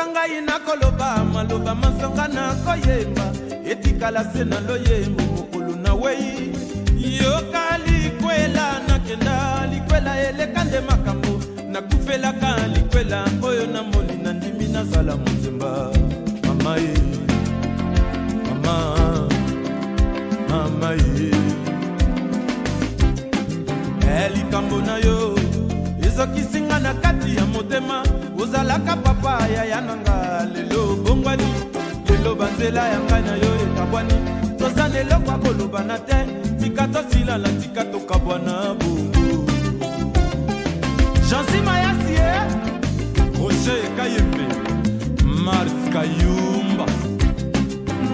yoka ngai nakoloba maloba masonga nakoyemba etikala se naloyembo mokolo na wei yoka likwela nakenda likwela eleka nde makambo nakufelaka likwela oyo namoni na ndimi nazala mozemba mama ye mama mama ye elikambo eh, na yo ezokisinga na kati ya motema ozalaka papa yaya na nga lelo bongwani lelo banzela ya ngai na yo ekabwani toza na eloko akolobana te tika tosilala tika tokabwana bongo jansi mayasie roger ekayembe mars kayumba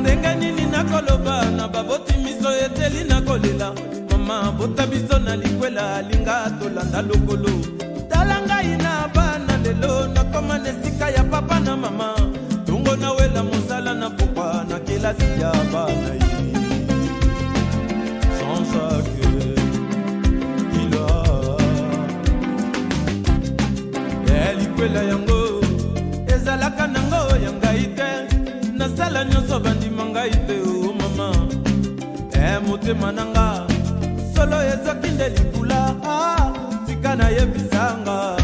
ndenge nini nakoloba na baboti miso eteli nakolela mama bota biso na likwela linga tolanda lokolo tala ngai na bana lelo nakoma na esika ya papa na mama ntongo nawela mosala na pokwa na kelasi ya bana ye likwela yango ezalaka nango ya ngai te nasala nyonso bandima ngai te o oh mama e motema nanga solo ezoki nde libula ah. tika nayebisanga